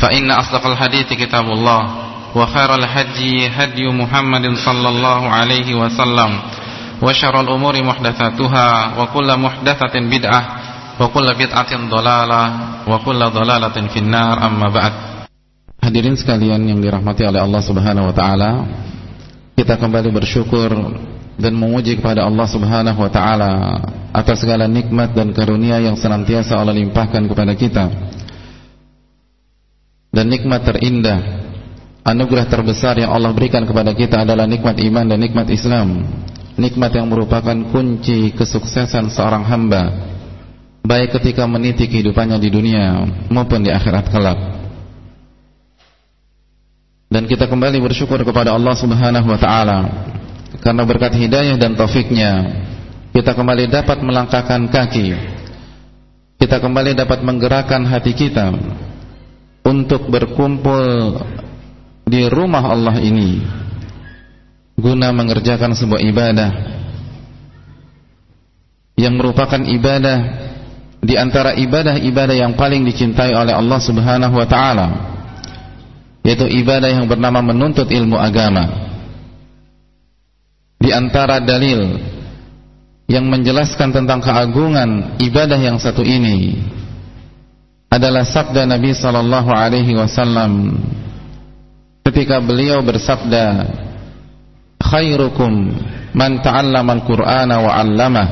فإن أصدق الحديث كتاب الله وخير الهدي هدي محمد صلى الله عليه وسلم وشر الأمور محدثاتها وكل محدثة بدعة وكل بدعة ضلالة وكل ضلالة في النار أما بعد Hadirin sekalian yang dirahmati oleh Allah Subhanahu wa taala, kita kembali bersyukur dan memuji kepada Allah Subhanahu wa taala atas segala nikmat dan karunia yang senantiasa Allah limpahkan kepada kita. Dan nikmat terindah, anugerah terbesar yang Allah berikan kepada kita adalah nikmat iman dan nikmat Islam. Nikmat yang merupakan kunci kesuksesan seorang hamba baik ketika meniti kehidupannya di dunia maupun di akhirat kelak. Dan kita kembali bersyukur kepada Allah Subhanahu wa taala karena berkat hidayah dan taufiknya kita kembali dapat melangkahkan kaki. Kita kembali dapat menggerakkan hati kita untuk berkumpul di rumah Allah ini guna mengerjakan sebuah ibadah yang merupakan ibadah di antara ibadah-ibadah yang paling dicintai oleh Allah Subhanahu wa taala yaitu ibadah yang bernama menuntut ilmu agama. Di antara dalil yang menjelaskan tentang keagungan ibadah yang satu ini adalah sabda Nabi sallallahu alaihi wasallam ketika beliau bersabda khairukum man ta'allama al-Qur'ana wa 'allamah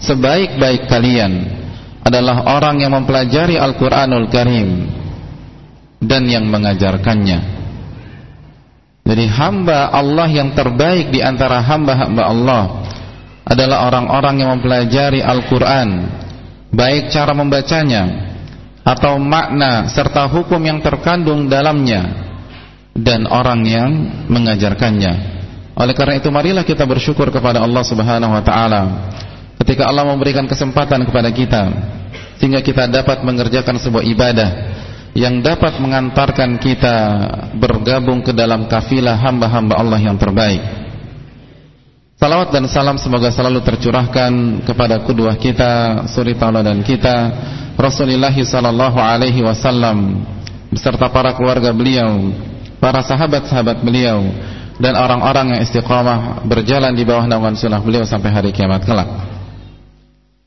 sebaik-baik kalian adalah orang yang mempelajari Al-Qur'anul Karim dan yang mengajarkannya. Jadi hamba Allah yang terbaik di antara hamba-hamba Allah adalah orang-orang yang mempelajari Al-Quran baik cara membacanya atau makna serta hukum yang terkandung dalamnya dan orang yang mengajarkannya. Oleh karena itu marilah kita bersyukur kepada Allah Subhanahu wa taala ketika Allah memberikan kesempatan kepada kita sehingga kita dapat mengerjakan sebuah ibadah yang dapat mengantarkan kita bergabung ke dalam kafilah hamba-hamba Allah yang terbaik. Salawat dan salam semoga selalu tercurahkan kepada kedua kita, suri tauladan kita, Rasulullah sallallahu alaihi wasallam beserta para keluarga beliau, para sahabat-sahabat beliau dan orang-orang yang istiqamah berjalan di bawah naungan sunnah beliau sampai hari kiamat kelak.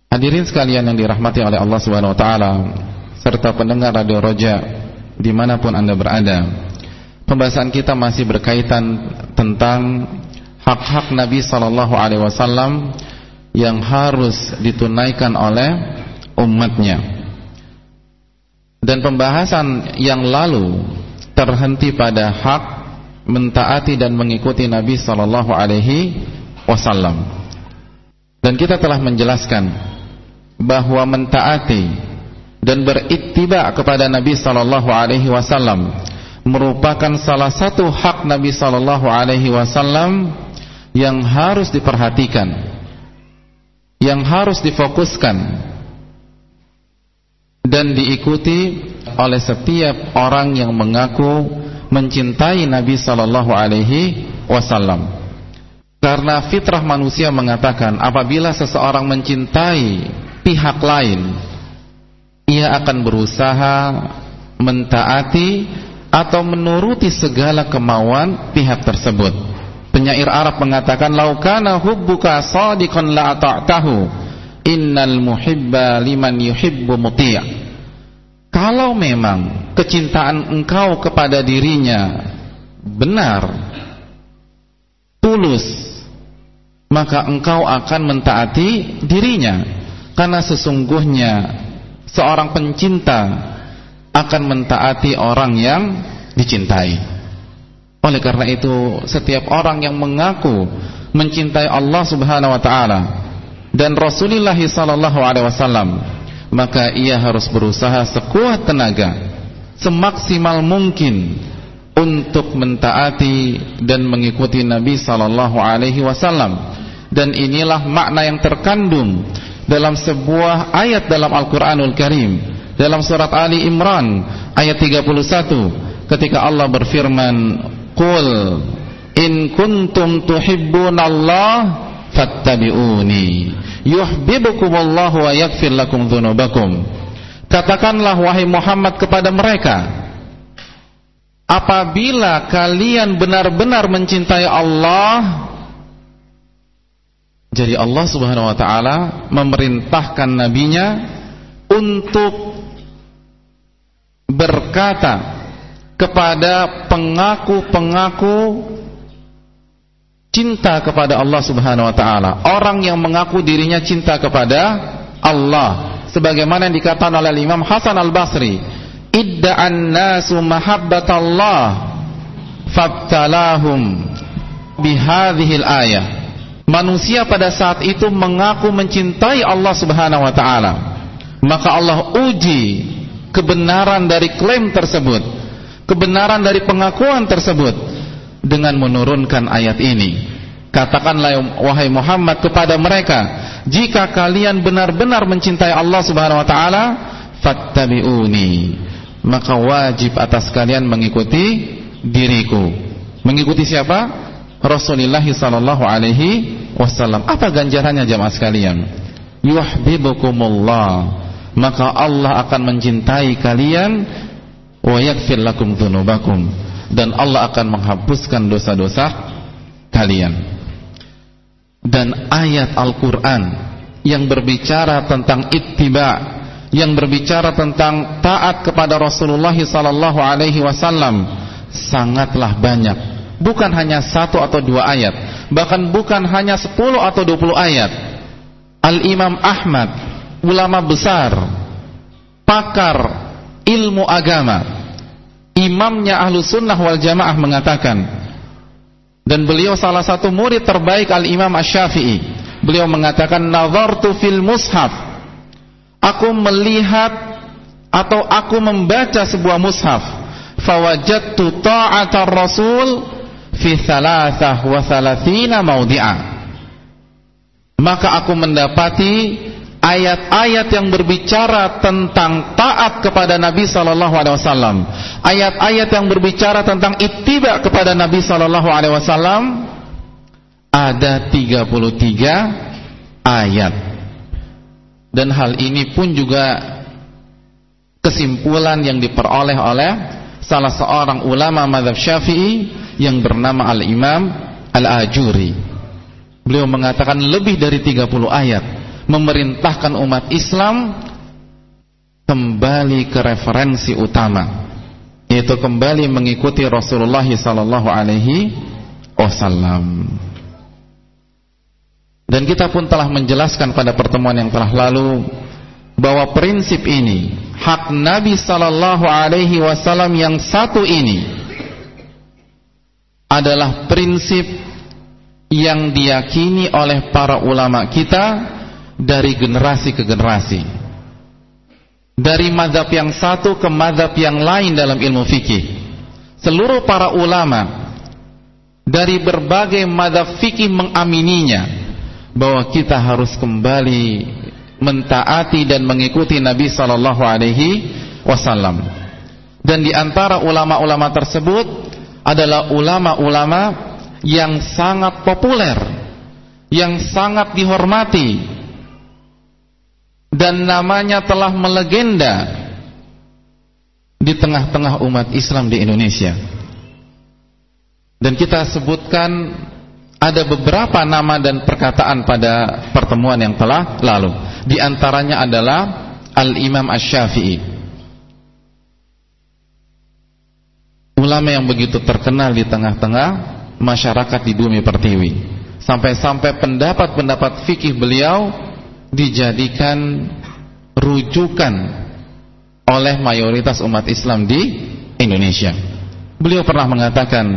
Hadirin sekalian yang dirahmati oleh Allah Subhanahu wa taala, serta pendengar Radio Roja di mana pun anda berada pembahasan kita masih berkaitan tentang hak-hak Nabi Sallallahu Alaihi Wasallam yang harus ditunaikan oleh umatnya dan pembahasan yang lalu terhenti pada hak mentaati dan mengikuti Nabi Sallallahu Alaihi Wasallam. Dan kita telah menjelaskan bahwa mentaati dan berittiba kepada Nabi sallallahu alaihi wasallam merupakan salah satu hak Nabi sallallahu alaihi wasallam yang harus diperhatikan yang harus difokuskan dan diikuti oleh setiap orang yang mengaku mencintai Nabi sallallahu alaihi wasallam karena fitrah manusia mengatakan apabila seseorang mencintai pihak lain ia akan berusaha mentaati atau menuruti segala kemauan pihak tersebut. Penyair Arab mengatakan laukana hubbuka sadiqan la ata'tahu innal muhibba liman yuhibbu muti'. Kalau memang kecintaan engkau kepada dirinya benar tulus maka engkau akan mentaati dirinya. Karena sesungguhnya seorang pencinta akan mentaati orang yang dicintai. Oleh karena itu setiap orang yang mengaku mencintai Allah Subhanahu wa taala dan Rasulullah sallallahu alaihi wasallam maka ia harus berusaha sekuat tenaga semaksimal mungkin untuk mentaati dan mengikuti Nabi sallallahu alaihi wasallam. Dan inilah makna yang terkandung dalam sebuah ayat dalam Al-Qur'anul Karim dalam surat Ali Imran ayat 31 ketika Allah berfirman qul in kuntum tuhibbunallah fattabi'uni. Yuhibbukumullahu wa yaghfir lakum dzunubakum katakanlah wahai Muhammad kepada mereka apabila kalian benar-benar mencintai Allah jadi Allah Subhanahu wa taala memerintahkan nabinya untuk berkata kepada pengaku-pengaku cinta kepada Allah Subhanahu wa taala, orang yang mengaku dirinya cinta kepada Allah. Sebagaimana yang dikatakan oleh Imam Hasan Al-Basri idda'an nasu mahabbatallah fabtalahum bihadhil ayah. Manusia pada saat itu mengaku mencintai Allah subhanahu wa ta'ala. Maka Allah uji kebenaran dari klaim tersebut kebenaran dari pengakuan tersebut dengan menurunkan ayat ini katakanlah wahai Muhammad kepada mereka jika kalian benar-benar mencintai Allah subhanahu wa ta'ala fattabi'uni maka wajib atas kalian mengikuti diriku. Mengikuti siapa? Rasulullah sallallahu alaihi wasallam. Apa ganjarannya jamaah sekalian? Yuhibbukumullah. Maka Allah akan mencintai kalian wa yaghfir lakum dzunubakum dan Allah akan menghapuskan dosa-dosa kalian. Dan ayat Al-Qur'an yang berbicara tentang ittiba' yang berbicara tentang taat kepada Rasulullah sallallahu alaihi wasallam sangatlah banyak. Bukan hanya satu atau dua ayat, bahkan bukan hanya sepuluh atau dua puluh ayat. Al-Imam Ahmad, ulama besar, pakar ilmu agama, imamnya ahlu sunnah wal jamaah mengatakan, dan beliau salah satu murid terbaik Al-Imam Ash-Syafi'i. Beliau mengatakan, Nazartu fil mushaf aku melihat atau aku membaca sebuah mushaf fawajadtu ta'atar rasul fi thalathah wa thalathina mawdi'a maka aku mendapati ayat-ayat yang berbicara tentang taat kepada Nabi sallallahu alaihi wasallam. Ayat-ayat yang berbicara tentang ittiba kepada Nabi sallallahu alaihi wasallam ada 33 ayat. Dan hal ini pun juga kesimpulan yang diperoleh oleh salah seorang ulama madhab syafi'i yang bernama Al-Imam Al-Ajuri. Beliau mengatakan lebih dari 30 ayat memerintahkan umat Islam kembali ke referensi utama yaitu kembali mengikuti Rasulullah sallallahu alaihi wasallam. Dan kita pun telah menjelaskan pada pertemuan yang telah lalu bahwa prinsip ini hak Nabi sallallahu alaihi wasallam yang satu ini adalah prinsip yang diyakini oleh para ulama kita dari generasi ke generasi. Dari madhab yang satu ke madhab yang lain dalam ilmu fikih. Seluruh para ulama dari berbagai madhab fikih mengamininya bahwa kita harus kembali mentaati dan mengikuti Nabi sallallahu alaihi wasallam. Dan di antara ulama-ulama tersebut adalah ulama-ulama yang sangat populer, yang sangat dihormati dan namanya telah melegenda di tengah-tengah umat Islam di Indonesia. Dan kita sebutkan ada beberapa nama dan perkataan pada pertemuan yang telah lalu. Di antaranya adalah Al-Imam Asy-Syafi'i. Ulama yang begitu terkenal di tengah-tengah masyarakat di bumi pertiwi. sampai-sampai pendapat-pendapat fikih beliau dijadikan rujukan oleh mayoritas umat Islam di Indonesia. Beliau pernah mengatakan,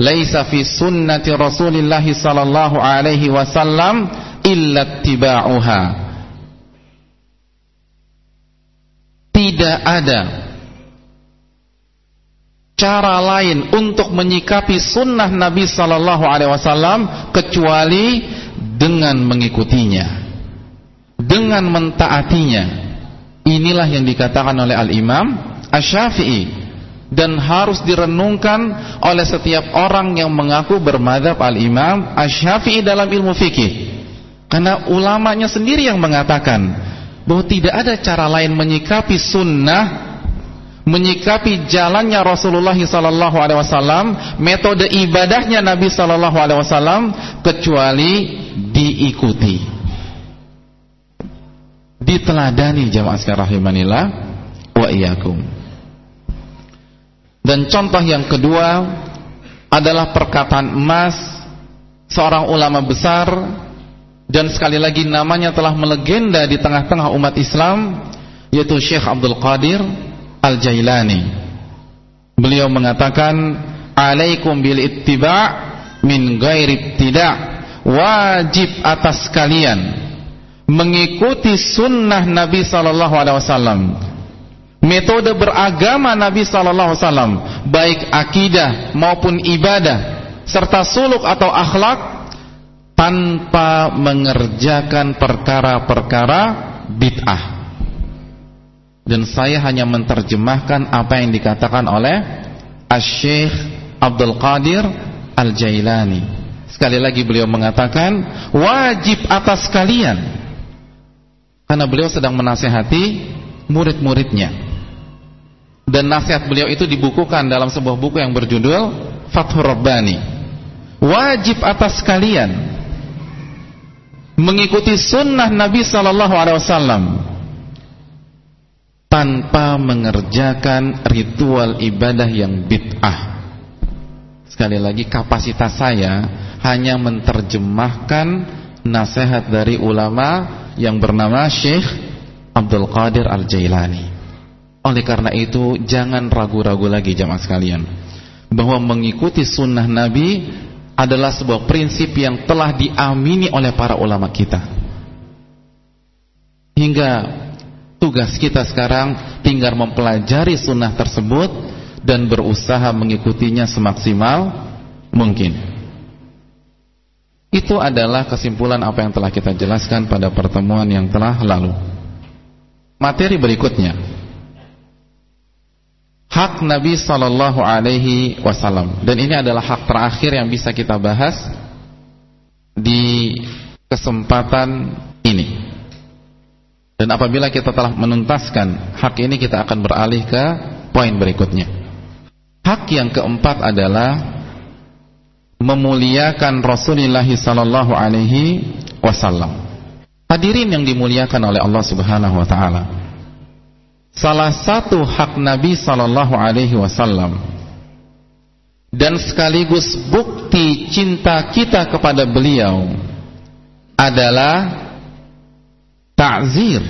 "Laisa fi sunnati Rasulillah sallallahu alaihi wasallam illa tibauha." Tidak ada cara lain untuk menyikapi sunnah Nabi sallallahu alaihi wasallam kecuali dengan mengikutinya, dengan mentaatinya. Inilah yang dikatakan oleh Al-Imam Asy-Syafi'i dan harus direnungkan oleh setiap orang yang mengaku bermadhab al-imam asy-syafi'i dalam ilmu fikih karena ulamanya sendiri yang mengatakan bahwa tidak ada cara lain menyikapi sunnah menyikapi jalannya Rasulullah sallallahu alaihi wasallam metode ibadahnya Nabi sallallahu alaihi wasallam kecuali diikuti diteladani jamaah sekalian rahimanillah wa iyyakum dan contoh yang kedua adalah perkataan emas seorang ulama besar dan sekali lagi namanya telah melegenda di tengah-tengah umat Islam yaitu Syekh Abdul Qadir Al-Jailani. Beliau mengatakan alaikum bil ittiba' min ghairi tidak wajib atas kalian mengikuti sunnah Nabi sallallahu alaihi wasallam metode beragama Nabi sallallahu alaihi wasallam baik akidah maupun ibadah serta suluk atau akhlak tanpa mengerjakan perkara-perkara bid'ah. Dan saya hanya menerjemahkan apa yang dikatakan oleh Asy-Syaikh Abdul Qadir Al-Jailani. Sekali lagi beliau mengatakan wajib atas kalian karena beliau sedang menasehati murid-muridnya. Dan nasihat beliau itu dibukukan dalam sebuah buku yang berjudul Fathur Rabbani. Wajib atas kalian mengikuti sunnah Nabi Sallallahu Alaihi Wasallam tanpa mengerjakan ritual ibadah yang bid'ah. Sekali lagi kapasitas saya hanya menerjemahkan nasihat dari ulama yang bernama Syekh Abdul Qadir Al-Jailani oleh karena itu jangan ragu-ragu lagi jamaah sekalian bahwa mengikuti sunnah Nabi adalah sebuah prinsip yang telah diamini oleh para ulama kita. Hingga tugas kita sekarang tinggal mempelajari sunnah tersebut dan berusaha mengikutinya semaksimal mungkin. Itu adalah kesimpulan apa yang telah kita jelaskan pada pertemuan yang telah lalu. Materi berikutnya. Hak Nabi Sallallahu Alaihi Wasallam. Dan ini adalah hak terakhir yang bisa kita bahas di kesempatan ini. Dan apabila kita telah menuntaskan hak ini kita akan beralih ke poin berikutnya. Hak yang keempat adalah memuliakan Rasulullah Sallallahu Alaihi Wasallam hadirin yang dimuliakan oleh Allah Subhanahu Wa Taala salah satu hak Nabi sallallahu alaihi wasallam dan sekaligus bukti cinta kita kepada beliau adalah ta'zir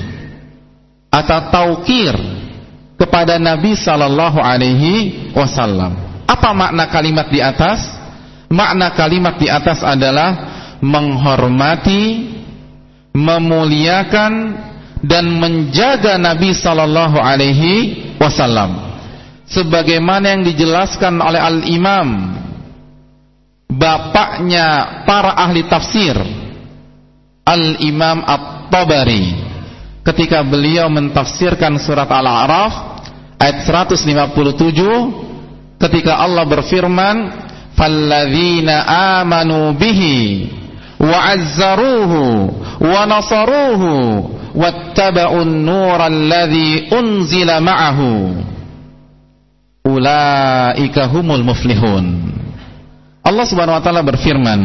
atau taukir kepada Nabi sallallahu alaihi wasallam. Apa makna kalimat di atas? Makna kalimat di atas adalah menghormati, memuliakan dan menjaga Nabi sallallahu alaihi wasallam. Sebagaimana yang dijelaskan oleh al-Imam bapaknya para ahli tafsir Al-Imam At-Tabari ketika beliau mentafsirkan surat Al-A'raf ayat 157 ketika Allah berfirman falladzina amanu bihi wa azzaruhu wa nasaruhu wattaba'un nural ladzi unzila humul muflihun Allah Subhanahu wa taala berfirman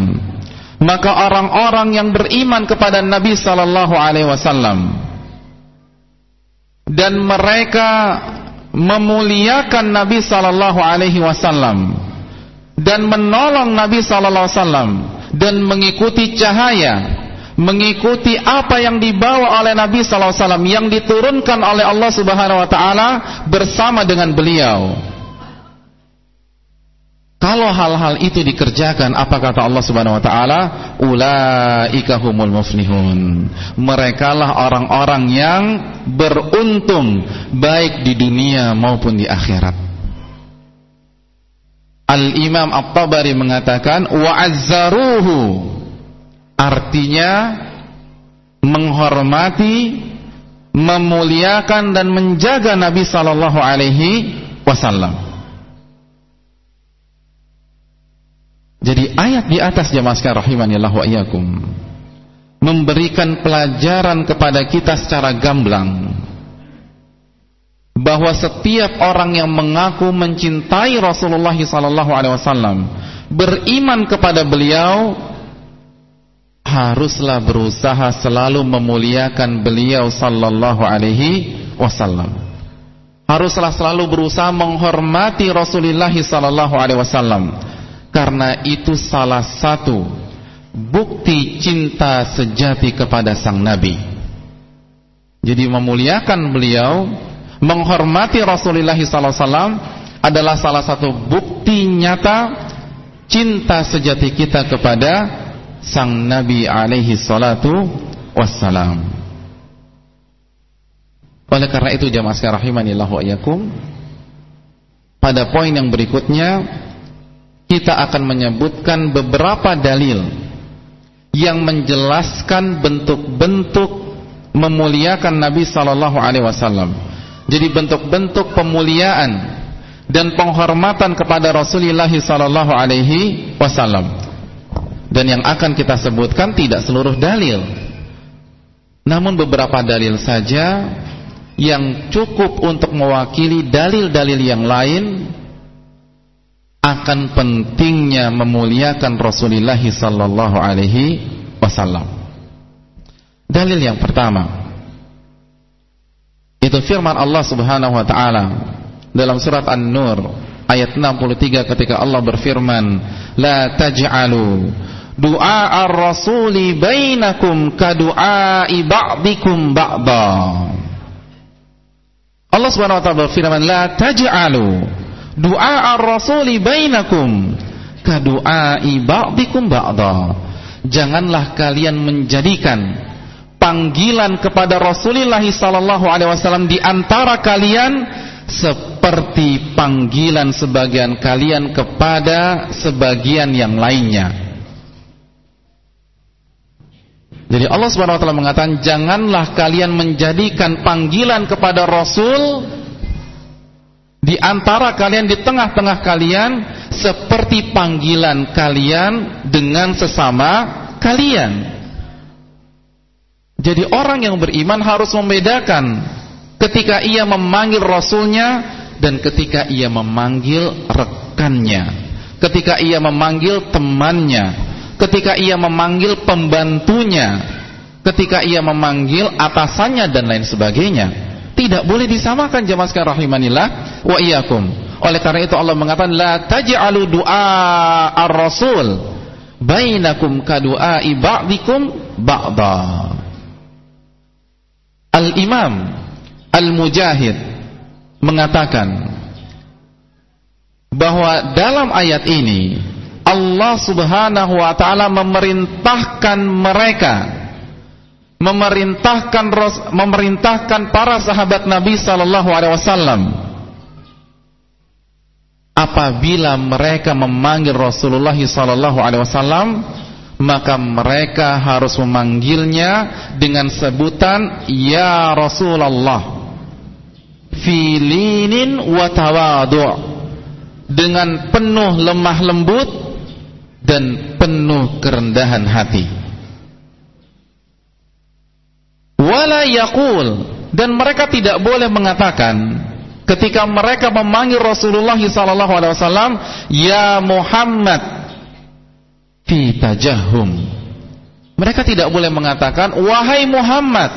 maka orang-orang yang beriman kepada Nabi sallallahu alaihi wasallam dan mereka memuliakan Nabi sallallahu alaihi wasallam dan menolong Nabi sallallahu alaihi wasallam dan mengikuti cahaya mengikuti apa yang dibawa oleh Nabi sallallahu alaihi wasallam yang diturunkan oleh Allah Subhanahu wa taala bersama dengan beliau. Kalau hal-hal itu dikerjakan apa kata Allah Subhanahu wa taala? Ulaika humul muflihun. Merekalah orang-orang yang beruntung baik di dunia maupun di akhirat. Al-Imam At-Tabari mengatakan wa'azzaruhu artinya menghormati, memuliakan dan menjaga Nabi sallallahu alaihi wasallam. Jadi ayat di atas sekalian rahimanillah wa iyyakum memberikan pelajaran kepada kita secara gamblang bahwa setiap orang yang mengaku mencintai Rasulullah sallallahu alaihi wasallam beriman kepada beliau haruslah berusaha selalu memuliakan beliau sallallahu alaihi wasallam. Haruslah selalu berusaha menghormati Rasulullah sallallahu alaihi wasallam karena itu salah satu bukti cinta sejati kepada sang nabi. Jadi memuliakan beliau, menghormati Rasulullah wasallam adalah salah satu bukti nyata cinta sejati kita kepada sang Nabi alaihi salatu wassalam. Oleh karena itu jamaah sekalian rahimanillah wa iyyakum pada poin yang berikutnya kita akan menyebutkan beberapa dalil yang menjelaskan bentuk-bentuk memuliakan Nabi sallallahu alaihi wasallam. Jadi bentuk-bentuk pemuliaan dan penghormatan kepada Rasulullah sallallahu alaihi wasallam. Dan yang akan kita sebutkan tidak seluruh dalil. Namun beberapa dalil saja yang cukup untuk mewakili dalil-dalil yang lain akan pentingnya memuliakan Rasulullah sallallahu alaihi wasallam. Dalil yang pertama itu firman Allah Subhanahu wa taala dalam surat An-Nur ayat 63 ketika Allah berfirman, "La taj'alu Doa ar-rasuli bainakum kadu'ai ba'dikum ba'da. Allah Subhanahu wa taala berfirman, "La taj'alu du'a ar-rasuli bainakum kadu'ai ba'dikum ba'da." Janganlah kalian menjadikan panggilan kepada Rasulullah sallallahu alaihi wasallam di antara kalian seperti panggilan sebagian kalian kepada sebagian yang lainnya. Jadi Allah Subhanahu wa taala mengatakan janganlah kalian menjadikan panggilan kepada Rasul di antara kalian di tengah-tengah kalian seperti panggilan kalian dengan sesama kalian. Jadi orang yang beriman harus membedakan ketika ia memanggil rasulnya dan ketika ia memanggil rekannya, ketika ia memanggil temannya, ketika ia memanggil pembantunya, ketika ia memanggil atasannya dan lain sebagainya. Tidak boleh disamakan jemaah sekalian rahimanillah wa iyyakum. Oleh karena itu Allah mengatakan la taj'alu du'a ar-rasul bainakum ka du'ai ba'dikum ba'da. Al-Imam Al-Mujahid mengatakan bahwa dalam ayat ini Allah Subhanahu wa taala memerintahkan mereka memerintahkan memerintahkan para sahabat Nabi sallallahu alaihi wasallam apabila mereka memanggil Rasulullah sallallahu alaihi wasallam maka mereka harus memanggilnya dengan sebutan ya Rasulullah. Filinin wa tawadu' dengan penuh lemah lembut dan penuh kerendahan hati. Wala yaqul. Dan mereka tidak boleh mengatakan ketika mereka memanggil Rasulullah sallallahu alaihi wasallam ya Muhammad fi tajahum. Mereka tidak boleh mengatakan wahai Muhammad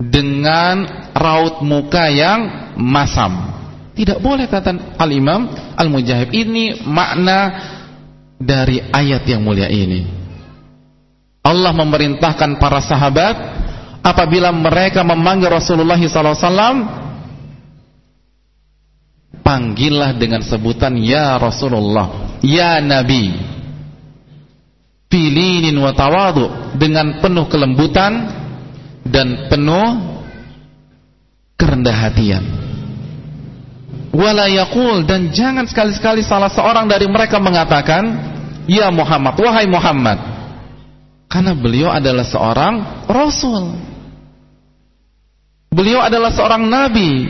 dengan raut muka yang masam. Tidak boleh kata Al-Imam Al-Mujahid ini makna dari ayat yang mulia ini. Allah memerintahkan para sahabat apabila mereka memanggil Rasulullah SAW panggillah dengan sebutan ya Rasulullah, ya Nabi. Filinin wa tawadu dengan penuh kelembutan dan penuh kerendah hatian. Wala yaqul dan jangan sekali-sekali salah seorang dari mereka mengatakan, "Ya Muhammad, wahai Muhammad." Karena beliau adalah seorang rasul. Beliau adalah seorang nabi.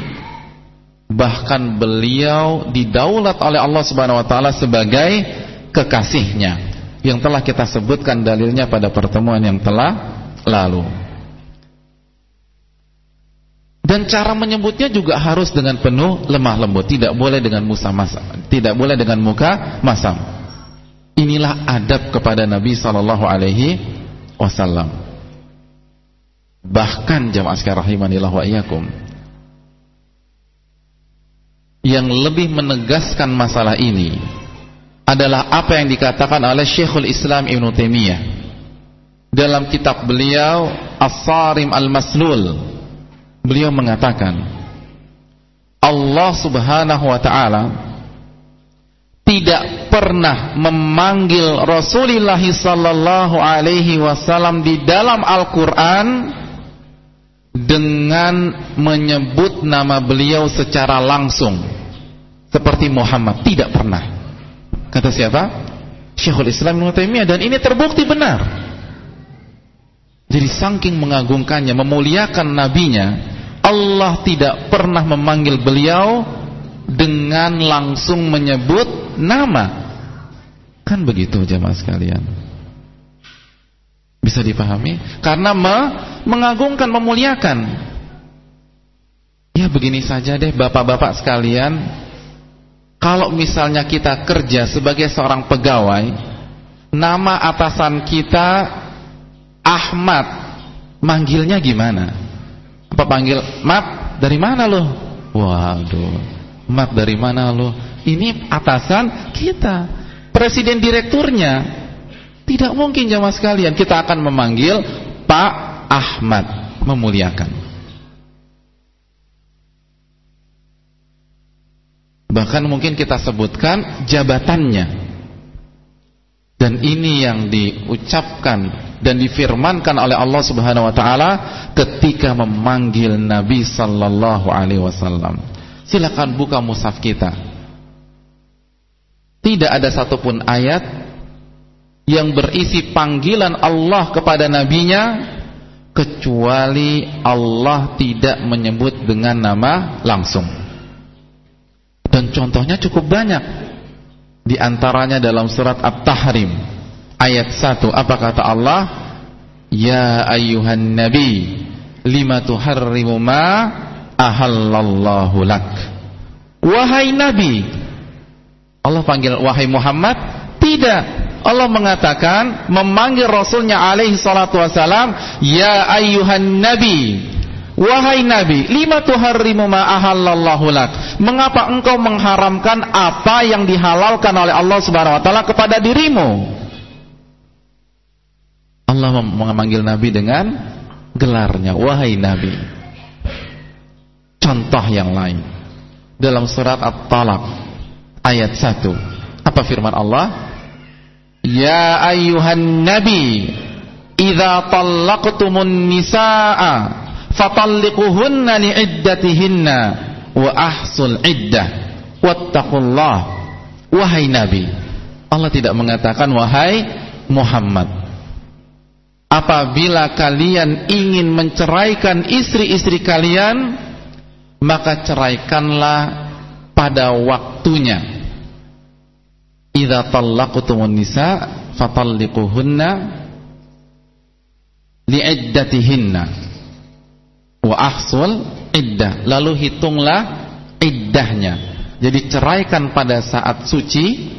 Bahkan beliau didaulat oleh Allah Subhanahu wa taala sebagai kekasihnya yang telah kita sebutkan dalilnya pada pertemuan yang telah lalu. Dan cara menyebutnya juga harus dengan penuh lemah lembut, tidak boleh dengan musa masam, tidak boleh dengan muka masam. Inilah adab kepada Nabi sallallahu alaihi wasallam. Bahkan jamaah sekalian rahimanillah wa iyyakum. Yang lebih menegaskan masalah ini adalah apa yang dikatakan oleh Syekhul Islam Ibn Taimiyah. Dalam kitab beliau As-Sarim Al-Maslul beliau mengatakan Allah subhanahu wa ta'ala tidak pernah memanggil Rasulullah sallallahu alaihi wasallam di dalam Al-Qur'an dengan menyebut nama beliau secara langsung. Seperti Muhammad. Tidak pernah kata siapa? Syekhul Islam Ibnu Taimiyah dan ini terbukti benar jadi saking mengagungkannya memuliakan nabinya Allah tidak pernah memanggil beliau dengan langsung menyebut nama. Kan begitu jemaah sekalian. Bisa dipahami? Karena me mengagungkan, memuliakan. Ya begini saja deh bapak-bapak sekalian. Kalau misalnya kita kerja sebagai seorang pegawai, nama atasan kita Ahmad, manggilnya gimana? Apa panggil, "Mat, dari mana lo?" Waduh. "Mat, dari mana lo?" Ini atasan kita, presiden direkturnya. Tidak mungkin jamaah sekalian kita akan memanggil Pak Ahmad, memuliakan. Bahkan mungkin kita sebutkan jabatannya. Dan ini yang diucapkan dan difirmankan oleh Allah Subhanahu wa taala ketika memanggil Nabi sallallahu alaihi wasallam. Silakan buka mushaf kita. Tidak ada satupun ayat yang berisi panggilan Allah kepada nabinya kecuali Allah tidak menyebut dengan nama langsung. Dan contohnya cukup banyak. Di antaranya dalam surat At-Tahrim ayat 1 apa kata Allah? Ya ayyuhan nabi lima tuharrimu ma ahallallahu lak. Wahai nabi Allah panggil wahai Muhammad? Tidak. Allah mengatakan memanggil rasulnya alaihi salatu wasalam ya ayyuhan nabi Wahai Nabi, lima tuharrimu ma ahallallahu lak. Mengapa engkau mengharamkan apa yang dihalalkan oleh Allah Subhanahu wa taala kepada dirimu? Allah memanggil Nabi dengan gelarnya. Wahai Nabi contoh yang lain. Dalam surat At-Talaq ayat 1 apa firman Allah? Ya ayyuhan nabi idza talaqtumun nisaa fatalliquhunna li'iddatihinna wa ahsul iddah. Wattaqullah. Wahai nabi Allah tidak mengatakan wahai Muhammad apabila kalian ingin menceraikan istri-istri kalian maka ceraikanlah pada waktunya. Idza talaqtumun nisa fatalliquhunna li'iddatihinna wa ahsul iddah. Lalu hitunglah iddahnya. Jadi ceraikan pada saat suci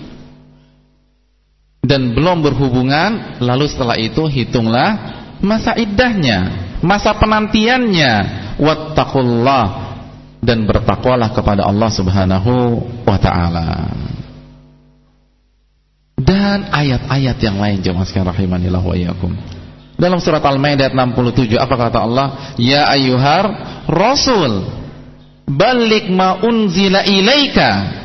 dan belum berhubungan lalu setelah itu hitunglah masa iddahnya masa penantiannya. Wattaqullah. Dan bertakwalah kepada Allah Subhanahu wa taala. Dan ayat-ayat yang lain jemaah sekalian rahimanillah wa iyyakum. Dalam surat Al-Maidah 67 apa kata Allah? Ya ayyuhar rasul balik ma unzila ilaika.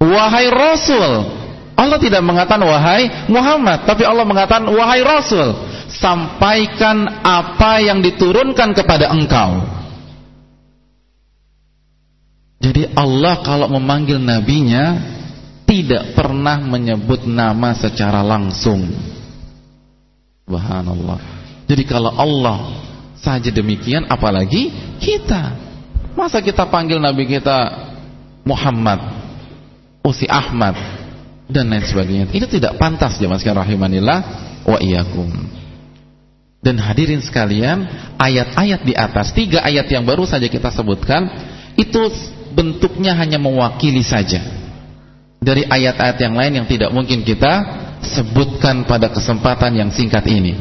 Wahai rasul. Allah tidak mengatakan wahai Muhammad, tapi Allah mengatakan wahai rasul, sampaikan apa yang diturunkan kepada engkau. Jadi Allah kalau memanggil nabinya tidak pernah menyebut nama secara langsung. Subhanallah. Jadi kalau Allah saja demikian apalagi kita. Masa kita panggil nabi kita Muhammad, Usi Ahmad dan lain sebagainya. Itu tidak pantas jemaah sekalian rahimanillah wa iyyakum. Dan hadirin sekalian, ayat-ayat di atas, tiga ayat yang baru saja kita sebutkan, itu bentuknya hanya mewakili saja dari ayat-ayat yang lain yang tidak mungkin kita sebutkan pada kesempatan yang singkat ini.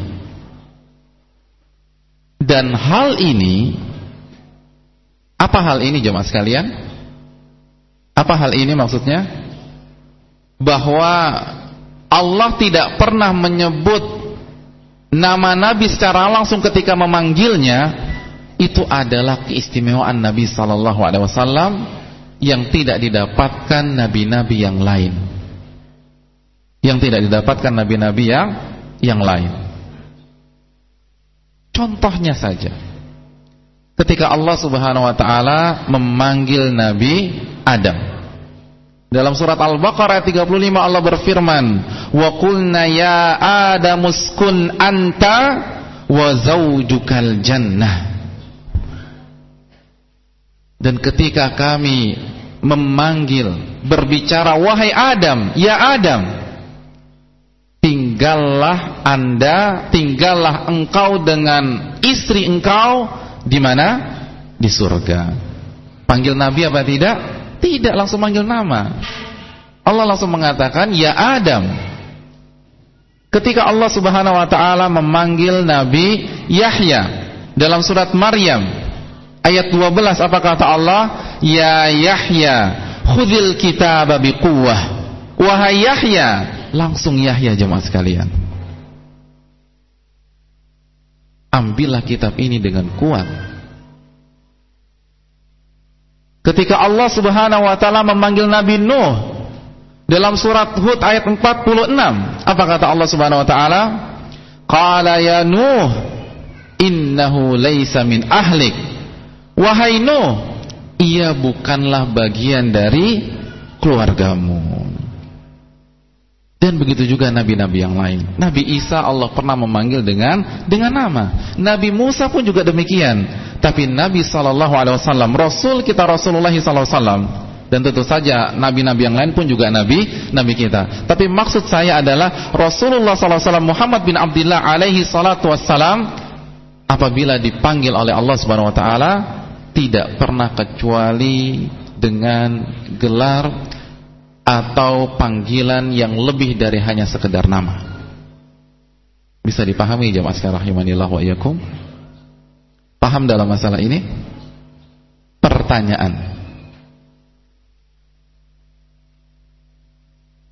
Dan hal ini apa hal ini jemaah sekalian? Apa hal ini maksudnya? Bahwa Allah tidak pernah menyebut nama Nabi secara langsung ketika memanggilnya itu adalah keistimewaan Nabi sallallahu alaihi wasallam yang tidak didapatkan nabi-nabi yang lain. Yang tidak didapatkan nabi-nabi yang yang lain. Contohnya saja. Ketika Allah Subhanahu wa taala memanggil Nabi Adam. Dalam surat Al-Baqarah 35 Allah berfirman, "Wa qulna ya Adamuskun anta wa zaujukal jannah." Dan ketika kami memanggil, berbicara, wahai Adam, ya Adam, tinggallah anda, tinggallah engkau dengan istri engkau di mana? Di surga. Panggil Nabi apa tidak? Tidak langsung manggil nama. Allah langsung mengatakan, ya Adam. Ketika Allah Subhanahu Wa Taala memanggil Nabi Yahya dalam surat Maryam Ayat 12 apa kata Allah? Ya Yahya, khudil kitaba biquwwah. Wahai Yahya, langsung Yahya jemaah sekalian. Ambillah kitab ini dengan kuat. Ketika Allah Subhanahu wa taala memanggil Nabi Nuh dalam surat Hud ayat 46, apa kata Allah Subhanahu wa taala? Qala ya Nuh, innahu laisa min ahlik Wahai Nuh, ia bukanlah bagian dari keluargamu. Dan begitu juga nabi-nabi yang lain. Nabi Isa Allah pernah memanggil dengan dengan nama. Nabi Musa pun juga demikian. Tapi Nabi sallallahu alaihi wasallam, Rasul kita Rasulullah sallallahu alaihi wasallam dan tentu saja nabi-nabi yang lain pun juga nabi nabi kita. Tapi maksud saya adalah Rasulullah sallallahu alaihi wasallam Muhammad bin Abdullah alaihi salatu wassalam apabila dipanggil oleh Allah Subhanahu wa taala tidak pernah kecuali dengan gelar atau panggilan yang lebih dari hanya sekedar nama. Bisa dipahami jemaah sekalian rahimanillah wa iyyakum? Paham dalam masalah ini? Pertanyaan.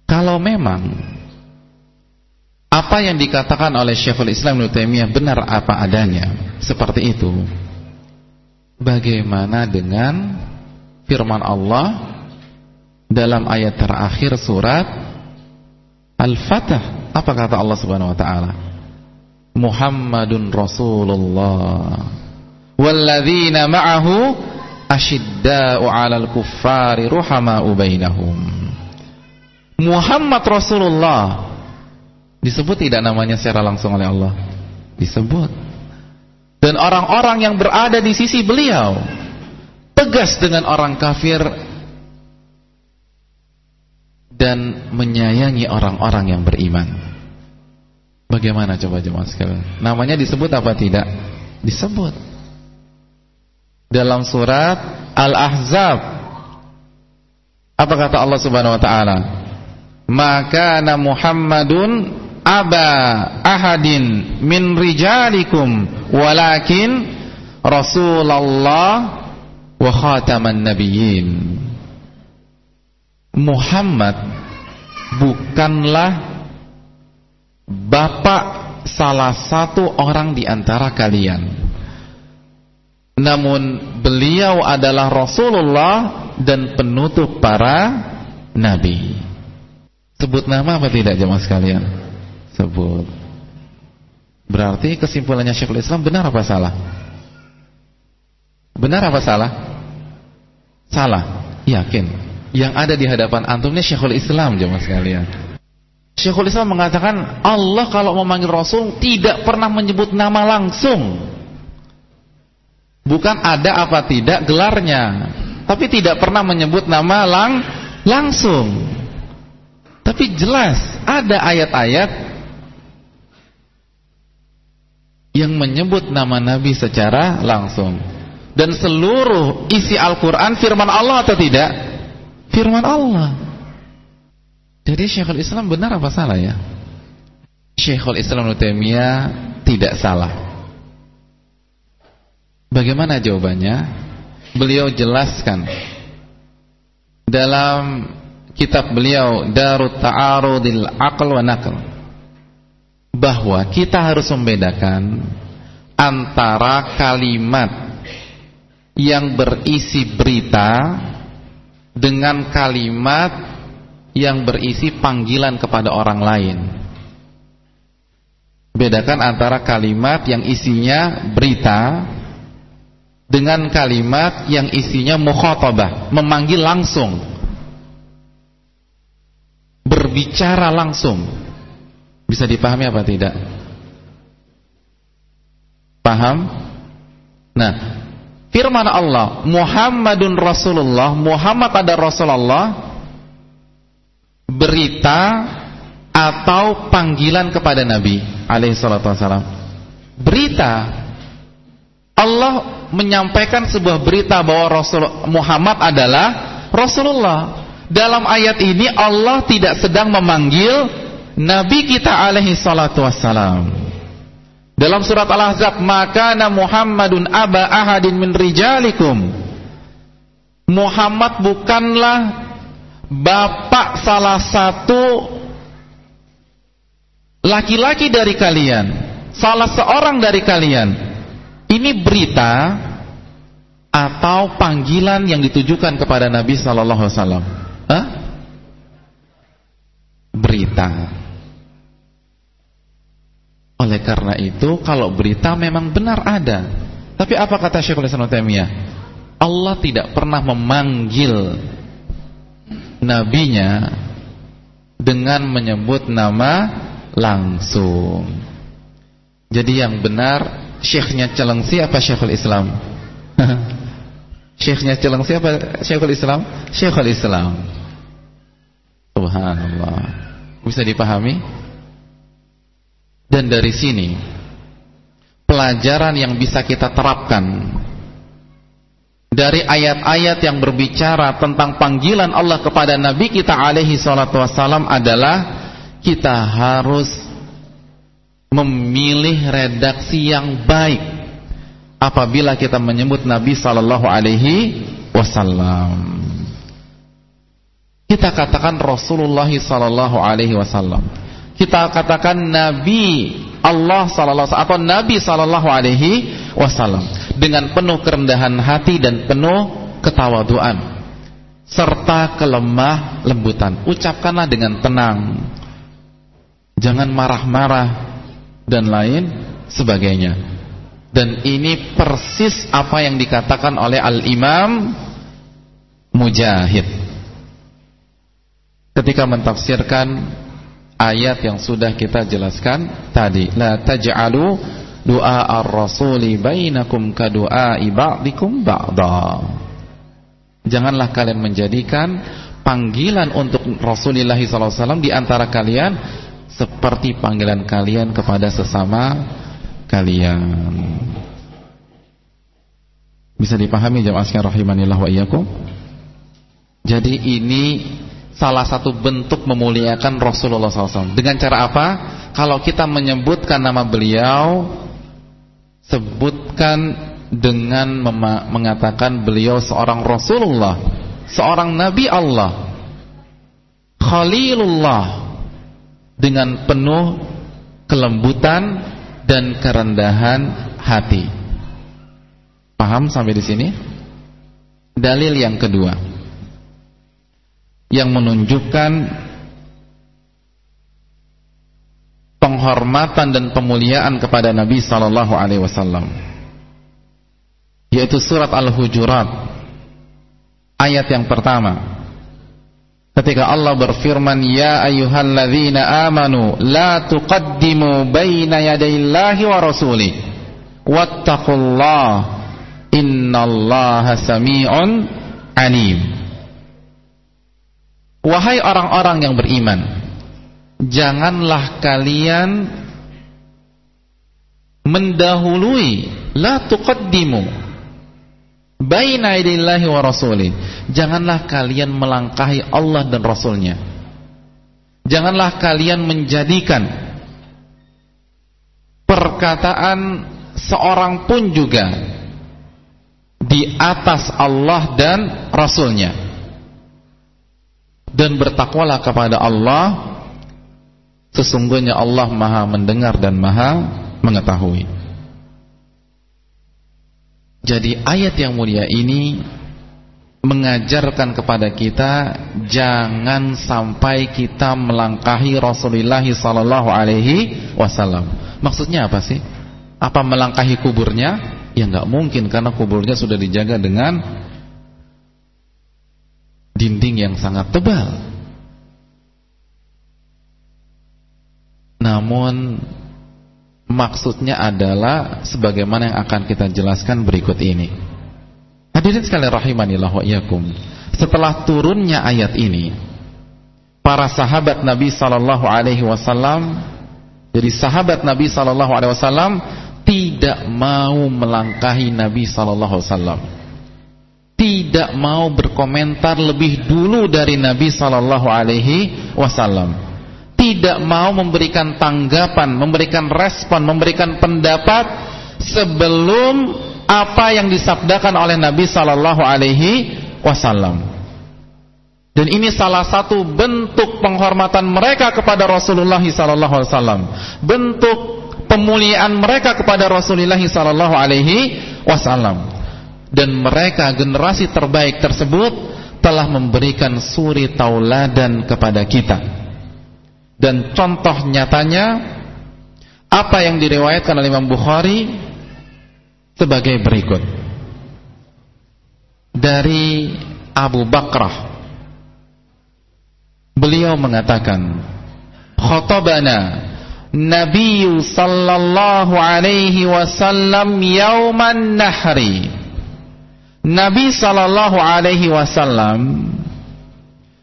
Kalau memang apa yang dikatakan oleh Syekhul Islam Ibnu Taimiyah benar apa adanya, seperti itu, Bagaimana dengan firman Allah dalam ayat terakhir surat Al-Fatah? Apa kata Allah Subhanahu wa taala? Muhammadun Rasulullah walladzina ma'ahu asyidda'u 'alal kuffari ruhama'u bainahum. Muhammad Rasulullah disebut tidak namanya secara langsung oleh Allah? Disebut dan orang-orang yang berada di sisi beliau tegas dengan orang kafir dan menyayangi orang-orang yang beriman. Bagaimana coba jemaah sekalian? Namanya disebut apa tidak? Disebut. Dalam surat Al-Ahzab apa kata Allah Subhanahu wa taala? Maka Muhammadun aba ahadin min rijalikum walakin Rasulullah wa khataman nabiyyin Muhammad bukanlah bapak salah satu orang di antara kalian. Namun beliau adalah Rasulullah dan penutup para nabi. Sebut nama apa tidak jemaah sekalian? Sebut. Berarti kesimpulannya Syekhul Islam benar apa salah? Benar apa salah? Salah. Yakin. Yang ada di hadapan antum ini Syekhul Islam jemaah sekalian. Syekhul Islam mengatakan Allah kalau memanggil Rasul tidak pernah menyebut nama langsung. Bukan ada apa tidak gelarnya, tapi tidak pernah menyebut nama lang langsung. Tapi jelas ada ayat-ayat yang menyebut nama Nabi secara langsung. Dan seluruh isi Al-Quran firman Allah atau tidak? Firman Allah. Jadi Syekhul Islam benar apa salah ya? Syekhul Islam Nutemia tidak salah. Bagaimana jawabannya? Beliau jelaskan dalam kitab beliau Darut Ta'arudil Aql wa Naql bahwa kita harus membedakan antara kalimat yang berisi berita dengan kalimat yang berisi panggilan kepada orang lain. Bedakan antara kalimat yang isinya berita dengan kalimat yang isinya mukhatabah, memanggil langsung. Berbicara langsung. Bisa dipahami apa tidak? Paham? Nah, firman Allah, Muhammadun Rasulullah, Muhammad ada Rasulullah berita atau panggilan kepada Nabi alaihi salatu wasalam. Berita Allah menyampaikan sebuah berita bahwa Rasul Muhammad adalah Rasulullah. Dalam ayat ini Allah tidak sedang memanggil Nabi kita alaihi salatu wassalam. Dalam surat Al-Ahzab, "Maka Muhammadun aba ahadin min rijalikum." Muhammad bukanlah bapak salah satu laki-laki dari kalian, salah seorang dari kalian. Ini berita atau panggilan yang ditujukan kepada Nabi sallallahu alaihi wasallam? Berita. Oleh karena itu, kalau berita memang benar ada. Tapi apa kata Syekhul Islam Taimiyah? Allah tidak pernah memanggil nabinya dengan menyebut nama langsung. Jadi yang benar Syekhnya Celengsi apa Syekhul Islam? Syekhnya Celengsi apa Syekhul Islam? Syekhul Islam. Subhanallah. Bisa dipahami? Dan dari sini pelajaran yang bisa kita terapkan dari ayat-ayat yang berbicara tentang panggilan Allah kepada Nabi kita alaihi salatu wassalam adalah kita harus memilih redaksi yang baik apabila kita menyebut Nabi sallallahu alaihi wasallam. Kita katakan Rasulullah sallallahu alaihi wasallam. Kita katakan Nabi Allah sallallahu atau Nabi sallallahu alaihi wasallam dengan penuh kerendahan hati dan penuh ketawaduan serta kelemah lembutan. Ucapkanlah dengan tenang. Jangan marah-marah dan lain sebagainya. Dan ini persis apa yang dikatakan oleh Al-Imam Mujahid ketika mentafsirkan ayat yang sudah kita jelaskan tadi. La taj'alu du'a ar-rasuli bainakum ka du'ai ba'dikum ba'da. Janganlah kalian menjadikan panggilan untuk Rasulullah SAW di antara kalian seperti panggilan kalian kepada sesama kalian. Bisa dipahami jemaah sekalian rahimanillah wa iyyakum? Jadi ini salah satu bentuk memuliakan Rasulullah SAW. Dengan cara apa? Kalau kita menyebutkan nama beliau, sebutkan dengan mengatakan beliau seorang Rasulullah, seorang Nabi Allah, Khalilullah dengan penuh kelembutan dan kerendahan hati. Paham sampai di sini? Dalil yang kedua yang menunjukkan penghormatan dan pemuliaan kepada Nabi sallallahu alaihi wasallam yaitu surat Al-Hujurat ayat yang pertama. Ketika Allah berfirman ya ayyuhalladzina amanu la tuqaddimu baina yadayillahi wa rasulih wattaqullaha innallaha sami'un alim wahai orang-orang yang beriman janganlah kalian mendahului la tuqaddimu baina idillahi wa rasulih. Janganlah kalian melangkahi Allah dan Rasulnya. Janganlah kalian menjadikan perkataan seorang pun juga di atas Allah dan Rasulnya dan bertakwalah kepada Allah Sesungguhnya Allah maha mendengar dan maha mengetahui Jadi ayat yang mulia ini Mengajarkan kepada kita Jangan sampai kita melangkahi Rasulullah Sallallahu Alaihi Wasallam Maksudnya apa sih? Apa melangkahi kuburnya? Ya nggak mungkin karena kuburnya sudah dijaga dengan Dinding yang sangat tebal Namun maksudnya adalah sebagaimana yang akan kita jelaskan berikut ini. Hadirin sekalian rahimanillah wa iyyakum. Setelah turunnya ayat ini, para sahabat Nabi sallallahu alaihi wasallam jadi sahabat Nabi sallallahu alaihi wasallam tidak mau melangkahi Nabi sallallahu alaihi wasallam. Tidak mau berkomentar lebih dulu dari Nabi sallallahu alaihi wasallam tidak mau memberikan tanggapan, memberikan respon, memberikan pendapat sebelum apa yang disabdakan oleh Nabi sallallahu alaihi wasallam. Dan ini salah satu bentuk penghormatan mereka kepada Rasulullah sallallahu alaihi wasallam. Bentuk pemuliaan mereka kepada Rasulullah sallallahu alaihi wasallam. Dan mereka generasi terbaik tersebut telah memberikan suri tauladan kepada kita dan contoh nyatanya apa yang diriwayatkan oleh Imam Bukhari sebagai berikut. Dari Abu Bakrah beliau mengatakan khatabana Nabi sallallahu alaihi wasallam yauman nahri Nabi sallallahu alaihi wasallam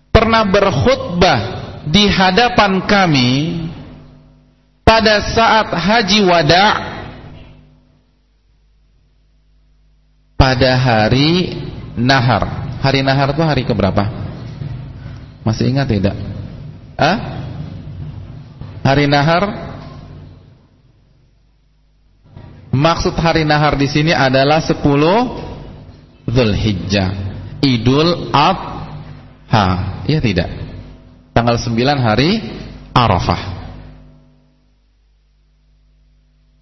pernah berkhutbah di hadapan kami pada saat haji wada pada hari nahar. Hari nahar itu hari keberapa? Masih ingat tidak? Ah? Hari nahar Maksud hari nahar di sini adalah 10 Zulhijjah. Idul Adha. Ya tidak? tanggal 9 hari Arafah.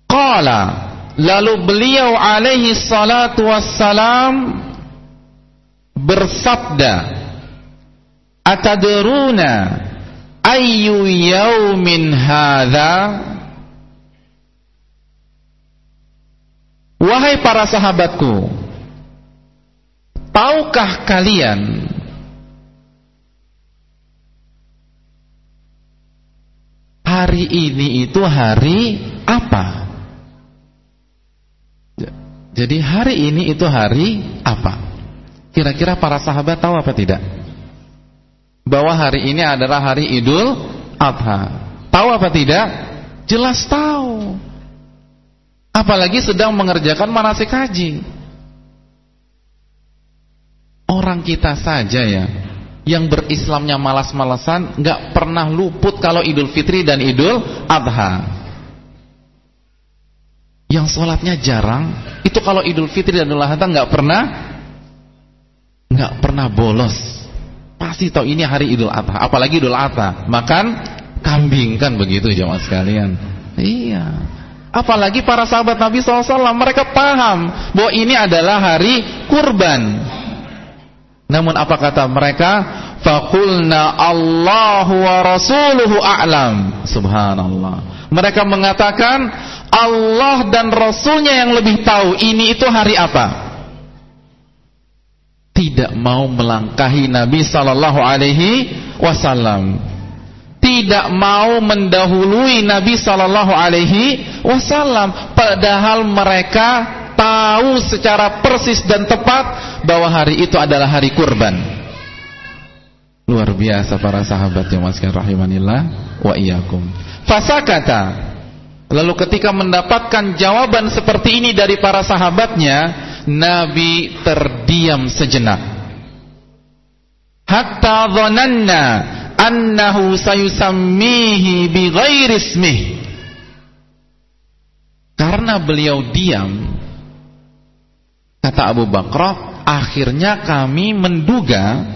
Qala lalu beliau alaihi salatu wassalam bersabda Atadruna ayyu yaumin hadha Wahai para sahabatku Tahukah kalian hari ini itu hari apa? Jadi hari ini itu hari apa? Kira-kira para sahabat tahu apa tidak? Bahwa hari ini adalah hari Idul Adha. Tahu apa tidak? Jelas tahu. Apalagi sedang mengerjakan manasik haji. Orang kita saja ya yang berislamnya malas-malasan nggak pernah luput kalau Idul Fitri dan Idul Adha. Yang sholatnya jarang itu kalau Idul Fitri dan Idul Adha nggak pernah nggak pernah bolos, kasih tahu ini hari Idul Adha, apalagi Idul Adha, makan kambing kan begitu jemaah sekalian. Iya. Apalagi para sahabat Nabi SAW mereka paham bahwa ini adalah hari kurban. Namun apa kata mereka? Fakulna Allahu wa rasuluhu a'lam. Subhanallah. Mereka mengatakan Allah dan Rasulnya yang lebih tahu ini itu hari apa. Tidak mau melangkahi Nabi Sallallahu Alaihi Wasallam. Tidak mau mendahului Nabi Sallallahu Alaihi Wasallam. Padahal mereka tahu secara persis dan tepat bahwa hari itu adalah hari kurban. Luar biasa para sahabat yang masih rahimanillah wa iyyakum. Fasakata Lalu ketika mendapatkan jawaban seperti ini dari para sahabatnya, Nabi terdiam sejenak. Hatta dhananna annahu sayusammihi bighairi. Karena beliau diam, kata Abu Bakar, akhirnya kami menduga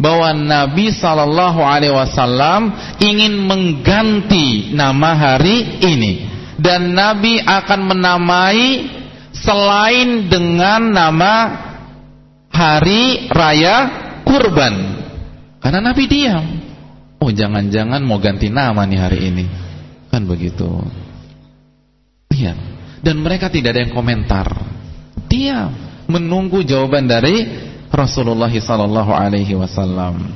bahwa Nabi Sallallahu Alaihi Wasallam ingin mengganti nama hari ini. Dan Nabi akan menamai selain dengan nama hari raya kurban. Karena Nabi diam. Oh jangan-jangan mau ganti nama nih hari ini. Kan begitu. Iya dan mereka tidak ada yang komentar diam menunggu jawaban dari Rasulullah sallallahu alaihi wasallam.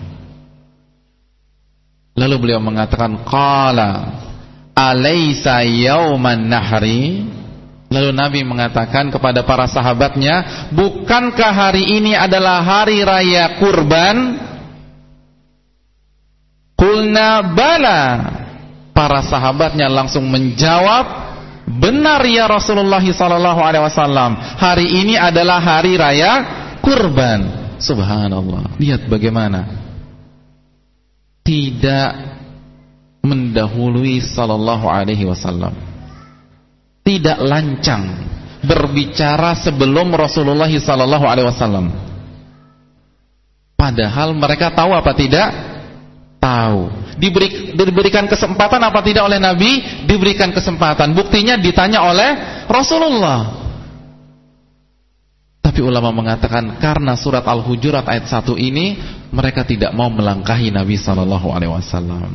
Lalu beliau mengatakan qala alaysa yauman nahri? Lalu Nabi mengatakan kepada para sahabatnya, "Bukankah hari ini adalah hari raya kurban?" Kulna bala. Para sahabatnya langsung menjawab, "Benar ya Rasulullah sallallahu alaihi wasallam. Hari ini adalah hari raya kurban. Subhanallah. Lihat bagaimana tidak mendahului sallallahu alaihi wasallam. Tidak lancang berbicara sebelum Rasulullah sallallahu alaihi wasallam. Padahal mereka tahu apa tidak? Tahu. Diberi, diberikan kesempatan apa tidak oleh Nabi? Diberikan kesempatan. Buktinya ditanya oleh Rasulullah. Tapi ulama mengatakan karena surat Al-Hujurat ayat 1 ini mereka tidak mau melangkahi Nabi sallallahu alaihi wasallam.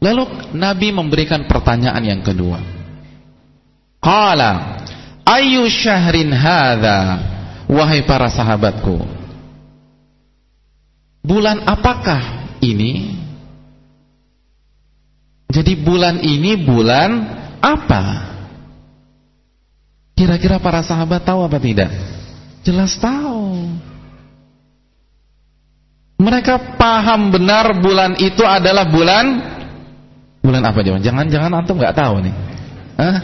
Lalu Nabi memberikan pertanyaan yang kedua. Qala ayu syahrin hadza wahai para sahabatku. Bulan apakah ini? Jadi bulan ini bulan apa? Kira-kira para sahabat tahu apa tidak? Jelas tahu. Mereka paham benar bulan itu adalah bulan bulan apa jangan jangan-jangan antum nggak tahu nih. Hah?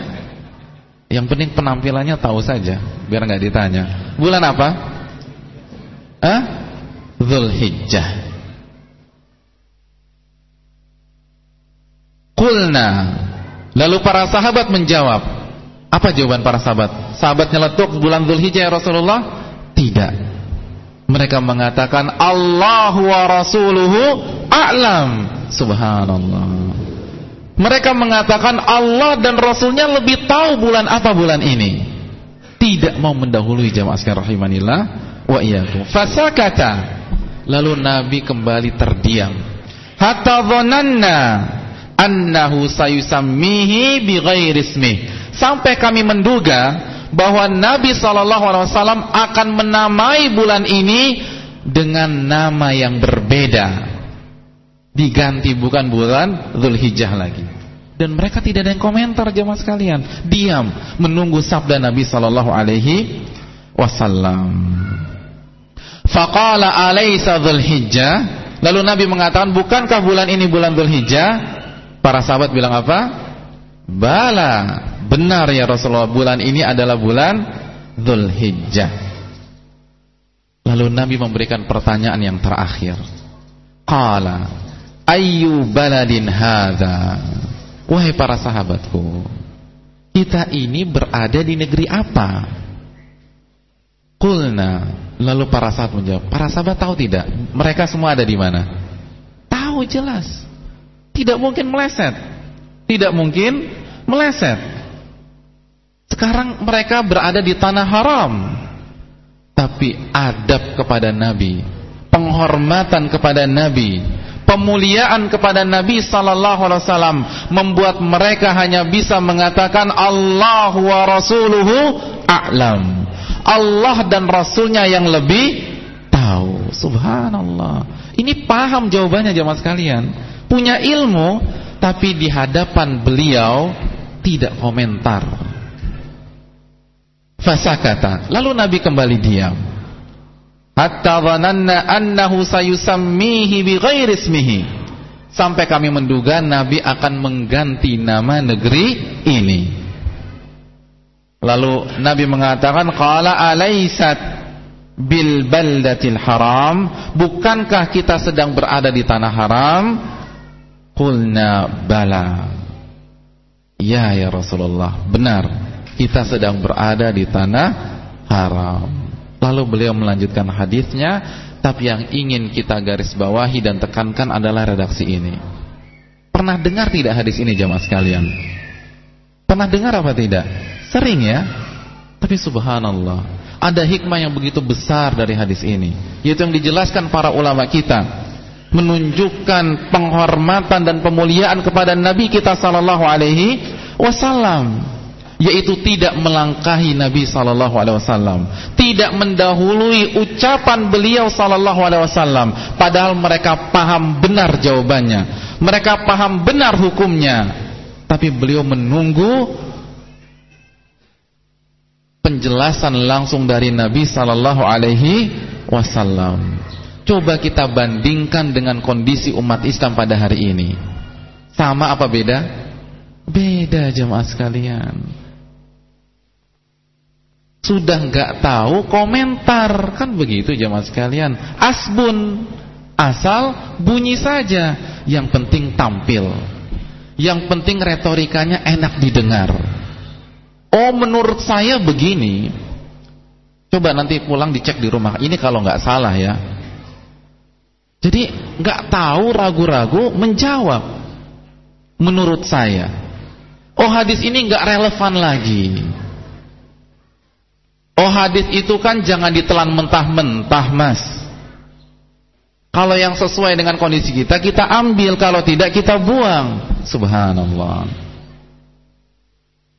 Yang penting penampilannya tahu saja biar nggak ditanya. Bulan apa? Hah? Zulhijjah. Kulna. Lalu para sahabat menjawab, apa jawaban para sahabat? Sahabat nyeletuk bulan Zulhijjah ya Rasulullah? Tidak. Mereka mengatakan Allahu wa rasuluhu a'lam. Subhanallah. Mereka mengatakan Allah dan Rasulnya lebih tahu bulan apa bulan ini. Tidak mau mendahului jamaah sekalian rahimanillah wa iyyakum. Fasakata. Lalu Nabi kembali terdiam. Hatta dhananna annahu sayusammihi bighairi ismihi sampai kami menduga bahwa Nabi SAW akan menamai bulan ini dengan nama yang berbeda. Diganti bukan bulan Zulhijjah lagi. Dan mereka tidak ada yang komentar jemaah sekalian. Diam menunggu sabda Nabi Sallallahu Alaihi Wasallam. Faqala alaysa Zulhijjah lalu Nabi mengatakan bukankah bulan ini bulan Zulhijjah para sahabat bilang apa bala Benar ya Rasulullah bulan ini adalah bulan Zulhijjah. Lalu Nabi memberikan pertanyaan yang terakhir. Qala ayyu baladin hadza? Wahai para sahabatku, kita ini berada di negeri apa? Qulna Lalu para sahabat menjawab, para sahabat tahu tidak? Mereka semua ada di mana? Tahu jelas. Tidak mungkin meleset. Tidak mungkin meleset. Sekarang mereka berada di tanah haram. Tapi adab kepada Nabi, penghormatan kepada Nabi, pemuliaan kepada Nabi sallallahu alaihi wasallam membuat mereka hanya bisa mengatakan Allah wa rasuluhu a'lam. Allah dan Rasulnya yang lebih tahu. Subhanallah. Ini paham jawabannya jemaah sekalian. Punya ilmu tapi di hadapan beliau tidak komentar. Fasakata. Lalu Nabi kembali diam. Hatta dhananna annahu sayusammihi bighairi ismihi. Sampai kami menduga Nabi akan mengganti nama negeri ini. Lalu Nabi mengatakan qala alaisat bil baldatil haram bukankah kita sedang berada di tanah haram qulna bala. Ya ya Rasulullah benar kita sedang berada di tanah haram. Lalu beliau melanjutkan hadisnya tapi yang ingin kita garis bawahi dan tekankan adalah redaksi ini. Pernah dengar tidak hadis ini jamaah sekalian? Pernah dengar apa tidak? Sering ya. Tapi subhanallah, ada hikmah yang begitu besar dari hadis ini, yaitu yang dijelaskan para ulama kita menunjukkan penghormatan dan pemuliaan kepada Nabi kita sallallahu alaihi wasallam yaitu tidak melangkahi Nabi sallallahu alaihi wasallam, tidak mendahului ucapan beliau sallallahu alaihi wasallam padahal mereka paham benar jawabannya, mereka paham benar hukumnya, tapi beliau menunggu penjelasan langsung dari Nabi sallallahu alaihi wasallam. Coba kita bandingkan dengan kondisi umat Islam pada hari ini. Sama apa beda? Beda jemaah sekalian. Sudah nggak tahu komentar kan begitu jemaah sekalian. Asbun asal bunyi saja, yang penting tampil. Yang penting retorikanya enak didengar. Oh menurut saya begini Coba nanti pulang dicek di rumah Ini kalau nggak salah ya Jadi nggak tahu ragu-ragu menjawab. Menurut saya. Oh hadis ini nggak relevan lagi. Oh hadis itu kan jangan ditelan mentah-mentah mas. Kalau yang sesuai dengan kondisi kita Kita ambil. Kalau tidak kita buang. Subhanallah.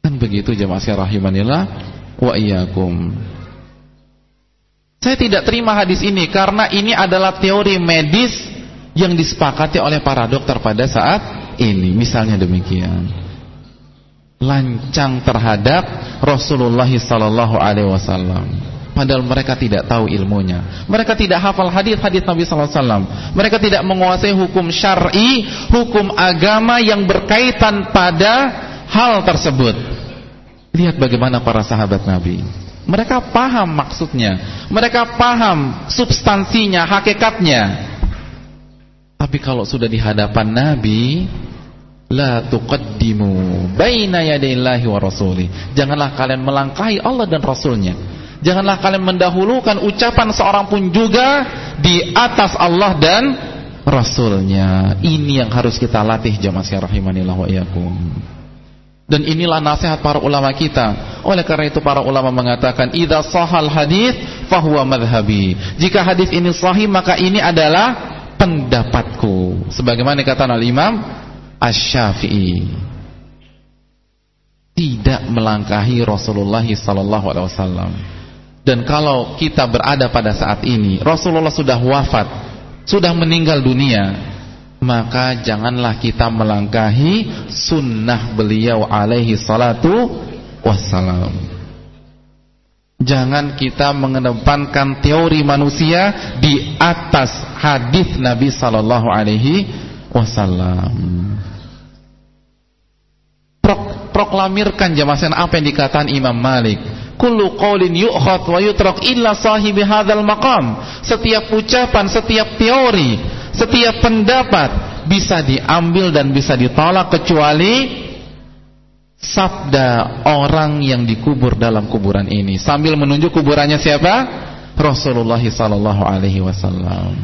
Kan begitu jemaah sekalian rahimanillah. Wa iyyakum. Saya tidak terima hadis ini karena ini adalah teori medis yang disepakati oleh para dokter pada saat ini. Misalnya demikian. Lancang terhadap Rasulullah sallallahu alaihi wasallam. Padahal mereka tidak tahu ilmunya. Mereka tidak hafal hadis-hadis Nabi sallallahu alaihi wasallam. Mereka tidak menguasai hukum syar'i, hukum agama yang berkaitan pada hal tersebut. Lihat bagaimana para sahabat Nabi. Mereka paham maksudnya. Mereka paham substansinya, hakikatnya. Tapi kalau sudah di hadapan Nabi, la tuqaddimu baina yadayillahi wa rasuli. Janganlah kalian melangkahi Allah dan Rasulnya. Janganlah kalian mendahulukan ucapan seorang pun juga di atas Allah dan Rasulnya. Ini yang harus kita latih jamaah rahimanillah wa. Dan inilah nasihat para ulama kita. Oleh karena itu para ulama mengatakan, "Idza sahal hadis fahuwa madhhabi." Jika hadis ini sahih maka ini adalah pendapatku. Sebagaimana kata Al-Imam Asy-Syafi'i. Tidak melangkahi Rasulullah sallallahu alaihi wasallam. Dan kalau kita berada pada saat ini, Rasulullah sudah wafat, sudah meninggal dunia maka janganlah kita melangkahi sunnah beliau alaihi salatu wassalam. Jangan kita mengedepankan teori manusia di atas hadis Nabi sallallahu alaihi wasallam. Proklamirkan jamaah apa yang dikatakan Imam Malik. Kullu qaulin yu'khadh wa yutrak illa sahibi hadzal maqam. Setiap ucapan setiap teori setiap pendapat bisa diambil dan bisa ditolak kecuali sabda orang yang dikubur dalam kuburan ini. Sambil menunjuk kuburannya siapa? Rasulullah sallallahu alaihi wasallam.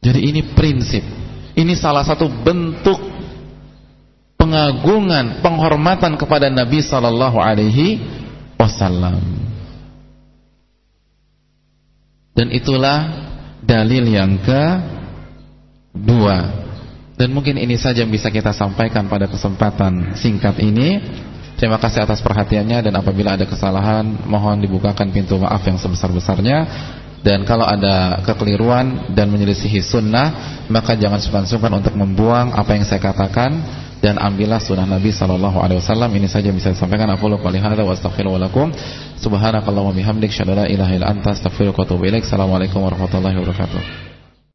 Jadi ini prinsip. Ini salah satu bentuk pengagungan, penghormatan kepada Nabi sallallahu alaihi wasallam. Dan itulah dalil yang kedua. Dan mungkin ini saja yang bisa kita sampaikan pada kesempatan singkat ini. Terima kasih atas perhatiannya dan apabila ada kesalahan mohon dibukakan pintu maaf yang sebesar-besarnya. Dan kalau ada kekeliruan dan menyelisihi sunnah maka jangan sungkan-sungkan untuk membuang apa yang saya katakan dan ambillah sunnah Nabi sallallahu alaihi wasallam. Ini saja bisa saya sampaikan. Aku lupa lihat wa astaghfiru lakum. Subhanakallahumma bihamdik syadara ilaha illa anta astaghfiruka wa atubu ilaik. Assalamualaikum warahmatullahi wabarakatuh.